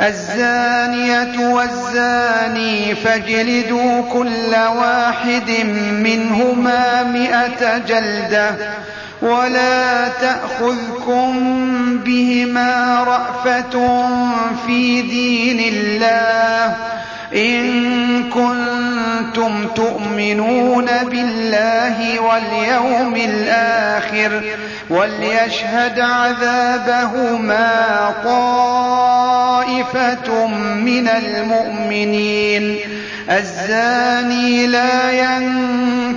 الزانية والزاني فاجلدوا كل واحد منهما مئة جلدة ولا تأخذكم بهما رأفة في دين الله. إن كنتم تؤمنون بالله واليوم الآخر وليشهد عذابهما طائفة من المؤمنين الزاني لا ينكح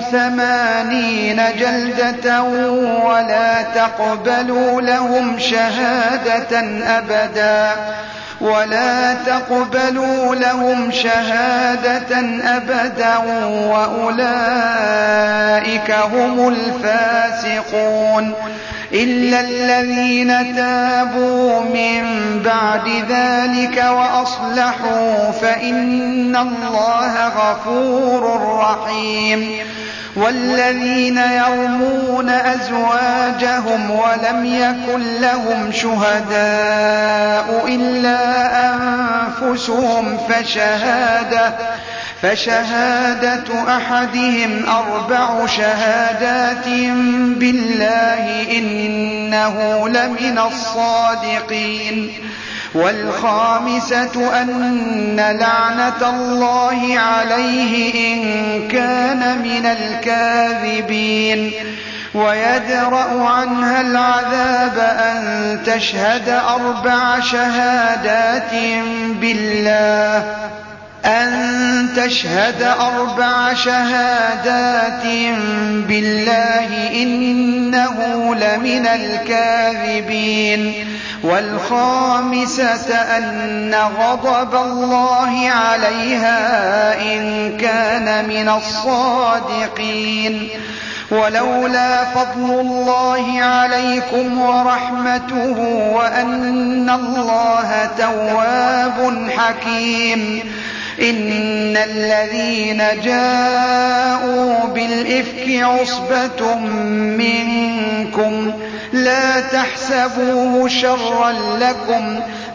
ثمانين جلدة ولا تقبلوا لهم شهادة أبدا. ولا تقبلوا لهم شهادة أبدا. وأولئك هم الفاسقون. إلا الذين تابوا من بعد ذلك وأصلحوا فإن الله غفور رحيم والذين يرمون أزواجهم ولم يكن لهم شهداء إلا أنفسهم فشهادة فشهادة أحدهم أربع شهادات بالله إنه لمن الصادقين والخامسة أن لعنة الله عليه إن كان من الكاذبين ويدرأ عنها العذاب أن تشهد أربع شهادات بالله تشهد أربع شهادات بالله إنه لمن الكاذبين والخامسة أن غضب الله عليها إن كان من الصادقين ولولا فضل الله عليكم ورحمته وأن الله تواب حكيم إن الذين جاءوا بالإفك عصبة منكم لا تحسبوه شرا لكم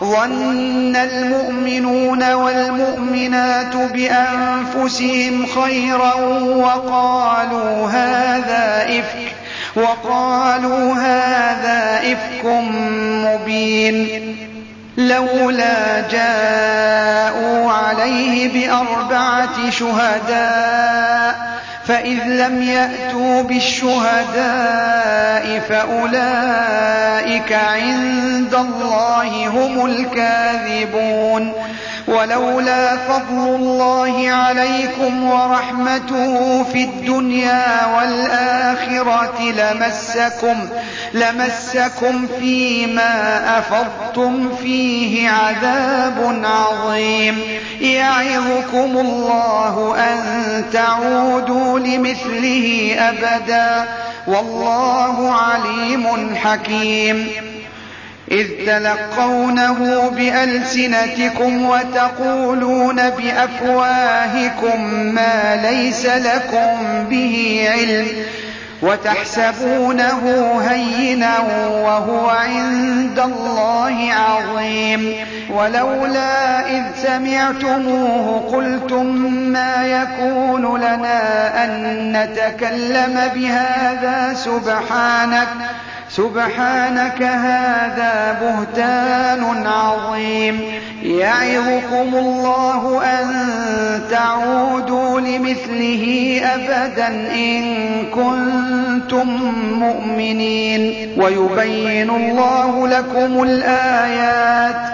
ظن المؤمنون والمؤمنات بأنفسهم خيرا وقالوا هذا إفك وقالوا هذا إفك مبين. لولا جاءوا عليه بأربعة شهداء فإذ لم يأتوا بالشهداء فأولئك عند الله هم الكاذبون. ولولا فضل الله عليكم ورحمته في الدنيا والآخرة لمسكم لمسكم فيما أفضتم فيه عذاب عظيم. يعظكم الله أن تعودوا لمثله أبدا. والله عليم حكيم. إذ تلقونه بألسنتكم وتقولون بأفواهكم ما ليس لكم به علم وتحسبونه هينا وهو عند الله عظيم ولولا إذ سمعتموه قلتم ما يكون لنا أن نتكلم بهذا سبحانك سبحانك هذا بهتان عظيم. يعظكم الله أن تعودوا لمثله أبدا إن كنتم مؤمنين. ويبين الله لكم الآيات.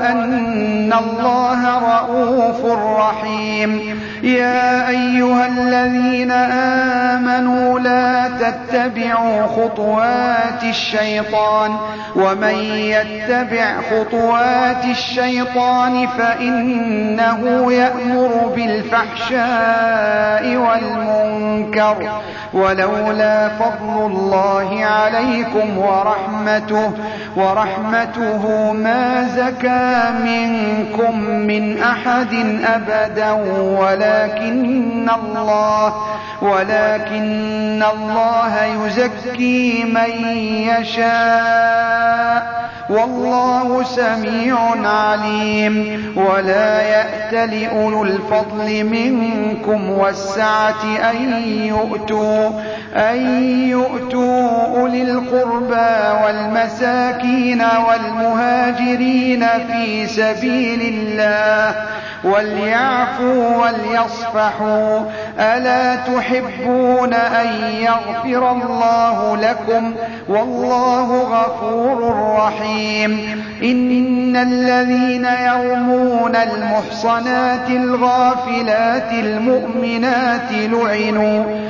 وأن الله رءوف رحيم. يا أيها الذين آمنوا لا تتبعوا خطوات الشيطان. ومن يتبع خطوات الشيطان فإنه يأمر بالفحشاء والمنكر. ولولا فضل الله عليكم ورحمته. ورحمته ما زكى منكم من أحد أبدا ولكن الله ولكن الله يزكي من يشاء. والله سميع عليم. ولا يأت لأولو الفضل منكم والسعة أن يؤتوا أن يؤتوا أولي القربى والمساكين والمهاجرين في سبيل الله وليعفوا وليصفحوا. ألا تحبون أن يغفر الله لكم؟ والله غفور رحيم. إن الذين يرمون المحصنات الغافلات المؤمنات لعنوا.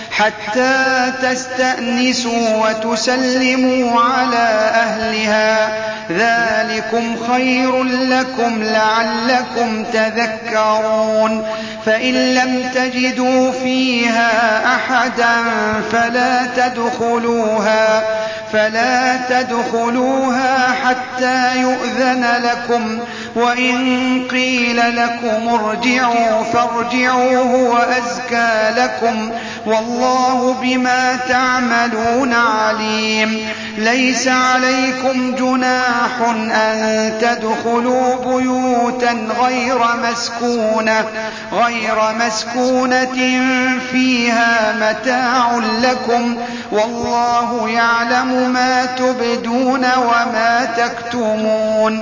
حتى تستأنسوا وتسلموا على أهلها. ذلكم خير لكم لعلكم تذكرون. فإن لم تجدوا فيها أحدا فلا تدخلوها فلا تدخلوها حتى يؤذن لكم. وإن قيل لكم ارجعوا فارجعوا هو أزكى لكم. والله بما تعملون عليم. ليس عليكم جناح أن تدخلوا بيوتا غير مسكونة غير مسكونة فيها متاع لكم. والله يعلم ما تبدون وما تكتمون.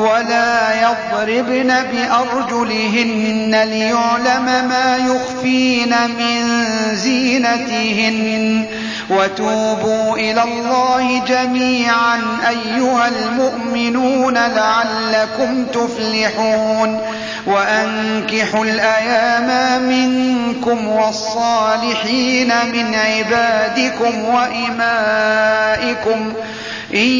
ولا يضربن بأرجلهن ليعلم ما يخفين من زينتهن وتوبوا إلى الله جميعا أيها المؤمنون لعلكم تفلحون وأنكحوا الأيام منكم والصالحين من عبادكم وإمائكم إن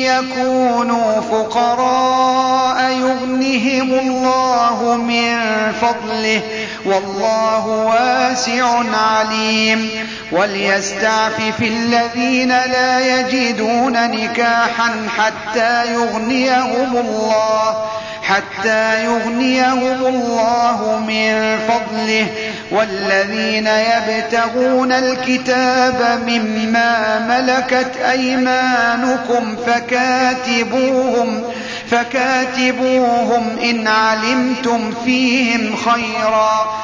يكونوا فقراء يغنهم الله من فضله والله واسع عليم وليستعفف الذين لا يجدون نكاحا حتى يغنيهم الله حتى يغنيهم الله من فضله والذين يبتغون الكتاب مما ملكت أيمانكم فكاتبوهم فكاتبوهم إن علمتم فيهم خيرا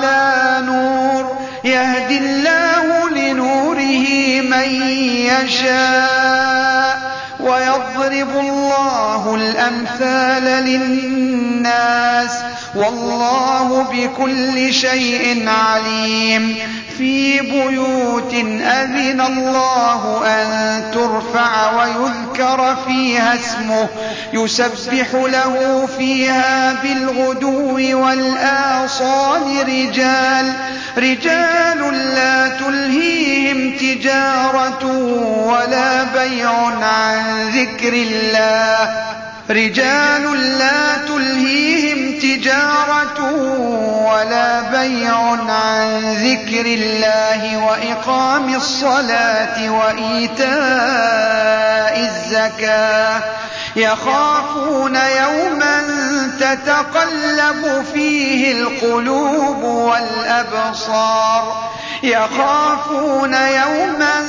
يشاء ويضرب الله الأمثال للناس والله بكل شيء عليم. في بيوت أذن الله أن ترفع ويذكر فيها اسمه يسبح له فيها بالغدو والآصال رجال. رجال لا تلهيهم تجارة ولا بيع عن ذكر الله. وَإِقَامِ الصَّلَاةِ وَإِيتَاءِ الزَّكَاةِ. يَخَافُونَ يَوْمًا تَتَقَلَّبُ فِيهِ الْقُلُوبُ وَالْأَبْصَارُ. يَخَافُونَ يَوْمًا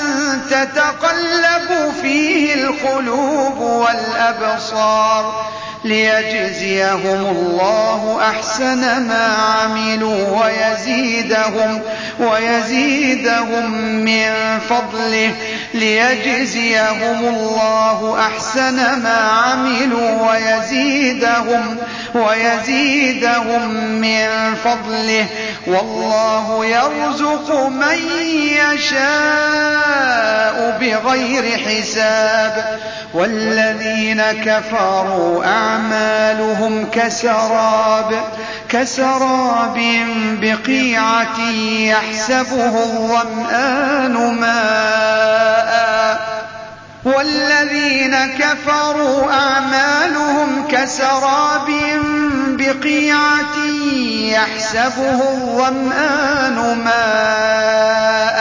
تَتَقَلَّبُ فِيهِ الْقُلُوبُ وَالْأَبْصَارُ. لِيَجْزِيَهُمُ اللَّهُ أَحْسَنَ مَا عَمِلُوا وَيَزِيدَهُمْ وَيَزِيدَهُم مِّن فَضْلِهِ لِيَجْزِيَهُمُ اللَّهُ أَحْسَنَ مَا عَمِلُوا وَيَزِيدَهُمْ وَيَزِيدَهُم مِّن فَضْلِهِ وَاللَّهُ يَرْزُقُ مَن يَشَاءُ بِغَيْرِ حِسَابٍ وَالَّذِينَ كَفَرُوا أَعْمَالُهُمْ كَسَرَابٍ كَسَرَابٍ بِقِيعَةٍ يَحْسَبُهُ الظَّمْآنُ مَاءً. وَالَّذِينَ كَفَرُوا أَعْمَالُهُمْ كَسَرَابٍ بِقِيعَةٍ يَحْسَبُهُ الظَّمْآنُ مَاءً.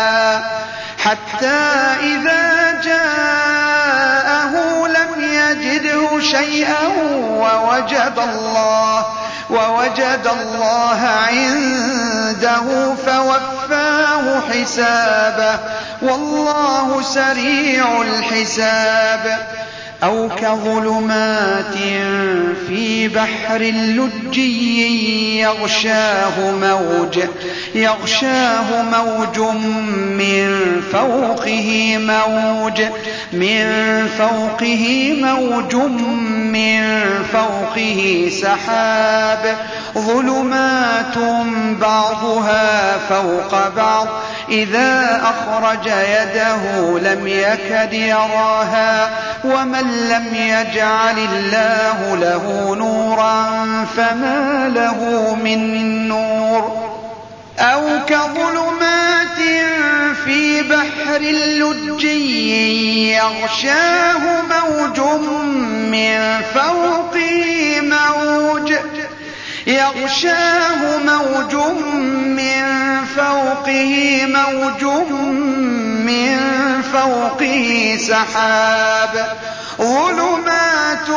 حَتَّىٰ إِذَا جَاءَهُ لَمْ يَجِدْهُ شَيْئًا وَوَجَدَ اللَّهَ وَوَجَدَ اللَّهَ عِندَهُ فَوَفَّاهُ حِسَابَهُ وَاللَّهُ سَرِيعُ الْحِسَابِ. أَوْ كَظُلُمَاتٍ فِي بَحْرٍ لُّجِّيٍّ يَغْشَاهُ مَوْجٌ يَغْشَاهُ مَوْجٌ مِّن فَوْقِهِ مَوْجٌ مِّن فَوْقِهِ مَوْجٌ مِّن فَوْقِهِ سَحَابٌ ظُلُمَاتٌ بَعْضُهَا فَوْقَ بَعْضٍ إِذَا أَخْرَجَ يَدَهُ لَمْ يَكَدْ يَرَاهَا وَمَن لَّمْ يَجْعَلِ اللَّهُ لَهُ نُورًا فَمَا لَهُ مِن نُّورٍ. أَوْ كَظُلُمَاتٍ فِي بَحْرٍ لُّجِّيٍّ يَغْشَاهُ مَوْجٌ مِّن فَوْقِهِ مَوْجٌ يَغْشَاهُ مَوْجٌ مِّن فَوْقِهِ مَوْجٌ مِّن فَوْقِهِ سَحَابٌ ظُلُمَاتٌ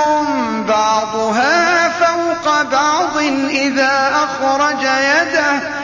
بَعْضُهَا فَوْقَ بَعْضٍ إِذَا أَخْرَجَ يَدَهُ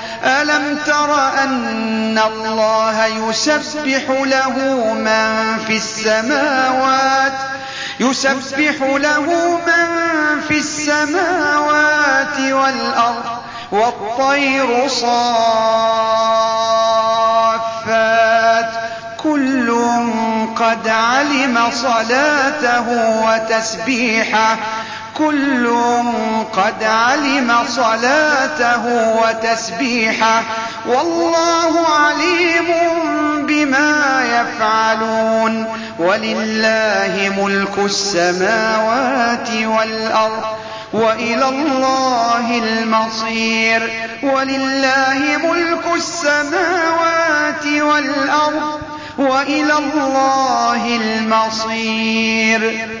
أَلَمْ تَرَ أَنَّ اللَّهَ يُسَبِّحُ لَهُ مَن فِي السَّمَاوَاتِ يُسَبِّحُ لَهُ مَن فِي السَّمَاوَاتِ وَالْأَرْضِ وَالطَّيْرُ صَافَّاتٍ ۖ. كُلٌّ قَدْ عَلِمَ صَلَاتَهُ وَتَسْبِيحَهُ. كُلٌّ قَدْ عَلِمَ صَلَاتَهُ وَتَسْبِيحَهُ ۗ. وَاللَّهُ عَلِيمٌ بِمَا يَفْعَلُونَ. وَلِلَّهِ مُلْكُ السَّمَاوَاتِ وَالْأَرْضِ وَإِلَى اللَّهِ الْمَصِيرُ. وَلِلَّهِ مُلْكُ السَّمَاوَاتِ وَالْأَرْضِ وَإِلَى اللَّهِ الْمَصِيرُ.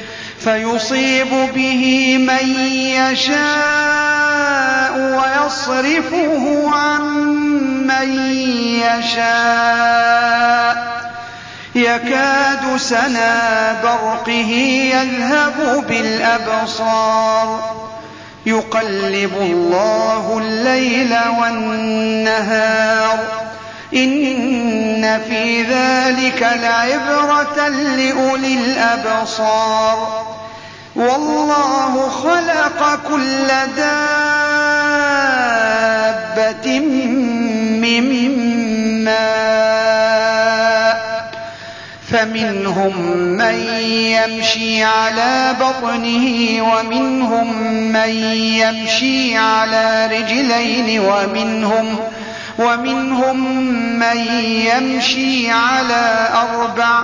فَيُصِيبُ بِهِ مَن يَشَاءُ وَيَصْرِفُهُ عَن مَّن يَشَاءُ. يَكَادُ سَنَا بَرْقِهِ يَذْهَبُ بِالْأَبْصَارِ. يُقَلِّبُ اللَّهُ اللَّيْلَ وَالنَّهَارَ. إِنَّ فِي ذَٰلِكَ لَعِبْرَةً لِّأُولِي الْأَبْصَارِ. وَاللَّهُ خَلَقَ كُلَّ دَابَّةٍ مِّن مَّاءٍ ۖ فَمِنْهُم مَّن يَمْشِي عَلَىٰ بَطْنِهِ وَمِنْهُم مَّن يَمْشِي عَلَىٰ رِجْلَيْنِ وَمِنْهُم ومنهم من يمشي على أربع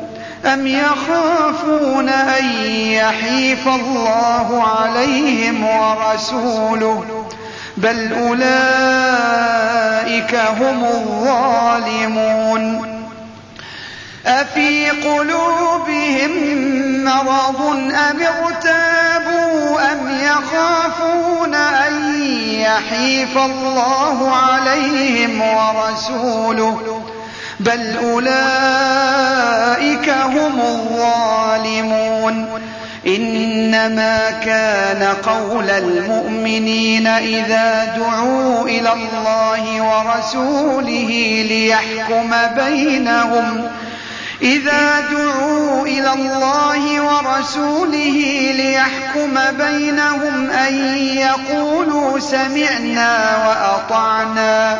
أم يخافون أن يحيف الله عليهم ورسوله بل أولئك هم الظالمون أفي قلوبهم مرض أم ارتابوا أم يخافون أن يحيف الله عليهم ورسوله بل أولئك هم الظالمون إنما كان قول المؤمنين إذا دعوا إلى الله ورسوله ليحكم بينهم إذا دعوا إلى الله ورسوله ليحكم بينهم أن يقولوا سمعنا وأطعنا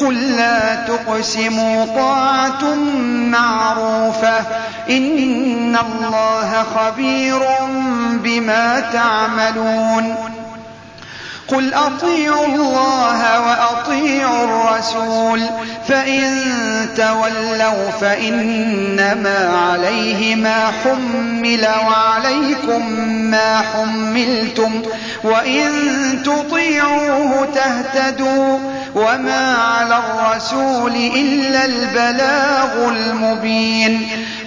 قل لا تقسموا طاعة معروفة. إن الله خبير بما تعملون. قل أطيعوا الله وأطيعوا الرسول فإن تولوا فإنما عليه ما حمل وعليكم ما حملتم وإن تطيعوه تهتدوا وما على الرسول إلا البلاغ المبين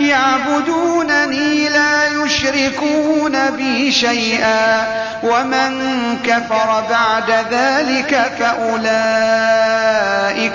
يعبدونني لا يشركون بي شيئا ومن كفر بعد ذلك فأولئك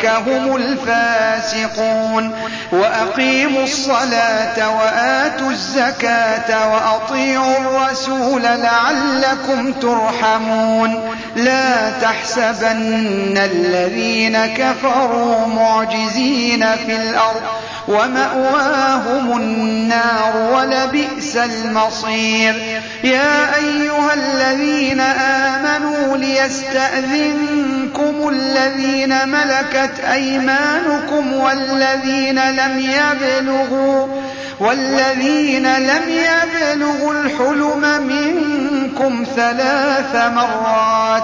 هم الفاسقون. وأقيموا الصلاة وآتوا الزكاة وأطيعوا الرسول لعلكم ترحمون. لا تحسبن الذين كفروا معجزين في الأرض. ومأواهم النار ولبئس المصير. يا أيها الذين آمنوا ليستأذنكم الذين ملكت أيمانكم والذين لم يبلغوا والذين لم يبلغوا الحلم منكم ثلاث مرات.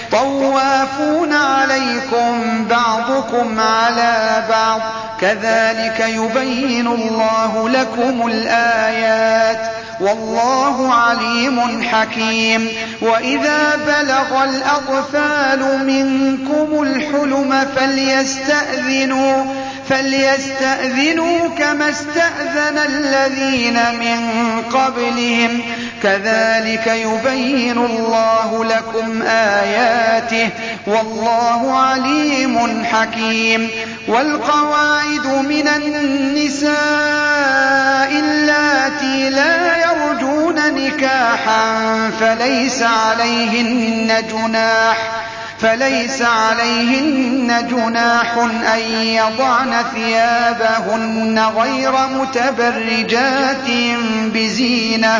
طوافون عليكم بعضكم على بعض. كذلك يبين الله لكم الآيات. والله عليم حكيم. وإذا بلغ الأطفال منكم الحلم فليستأذنوا. فليستأذنوا كما استأذن الذين من قبلهم. كذلك يبين الله لكم آياته والله عليم حكيم والقواعد من النساء اللاتي لا يرجون نكاحا فليس عليهن جناح فليس عليهن جناح أن يضعن ثيابهن غير متبرجات بزينة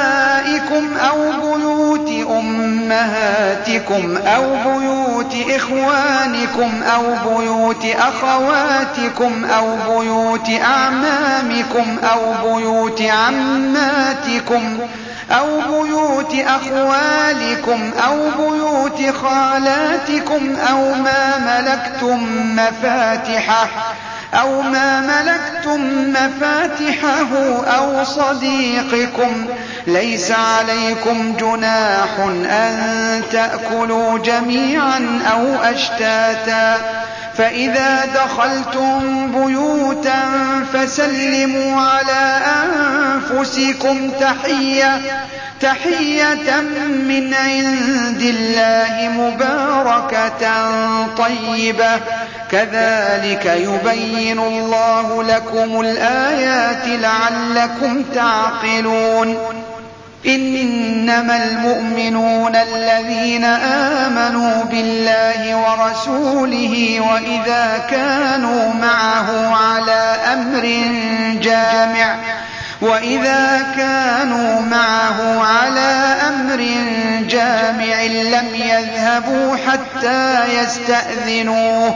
أو بيوت أمهاتكم أو بيوت إخوانكم أو بيوت أخواتكم أو بيوت أعمامكم أو بيوت عماتكم أو بيوت أخوالكم أو بيوت خالاتكم أو ما ملكتم مفاتحه أو ما ملكتم مفاتحه أو صديقكم ليس عليكم جناح أن تأكلوا جميعا أو أشتاتا. فإذا دخلتم بيوتا فسلموا على أنفسكم تحية تحية من عند الله مباركة طيبة. كذلك يبين الله لكم الآيات لعلكم تعقلون. إنما المؤمنون الذين آمنوا بالله ورسوله وإذا كانوا معه على أمر جامع وإذا كانوا معه على أمر جامع لم يذهبوا حتى يستأذنوه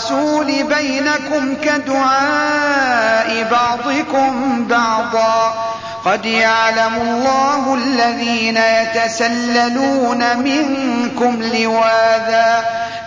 الرسول بينكم كدعاء بعضكم بعضا. قد يعلم الله الذين يتسللون منكم لواذا.